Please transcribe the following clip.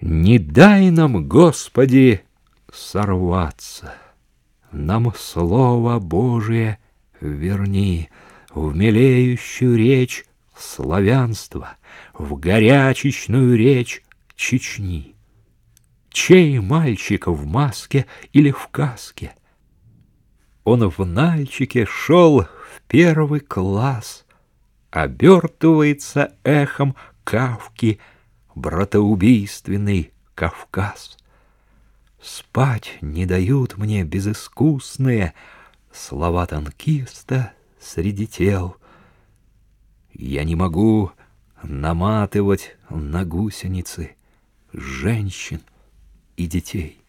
Не дай нам, Господи, сорваться, Нам Слово Божие верни В милеющую речь славянства, В горячечную речь Чечни. Чей мальчик в маске или в каске? Он в нальчике шел в первый класс, Обертывается эхом кавки Братоубийственный Кавказ. Спать не дают мне безыскусные Слова танкиста среди тел. Я не могу наматывать на гусеницы женщин и детей.